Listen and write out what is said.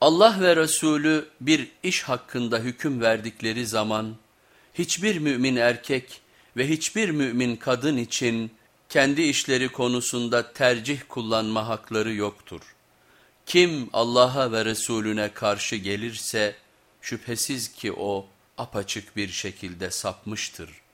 Allah ve Resulü bir iş hakkında hüküm verdikleri zaman hiçbir mümin erkek ve hiçbir mümin kadın için kendi işleri konusunda tercih kullanma hakları yoktur. Kim Allah'a ve Resulüne karşı gelirse şüphesiz ki o apaçık bir şekilde sapmıştır.''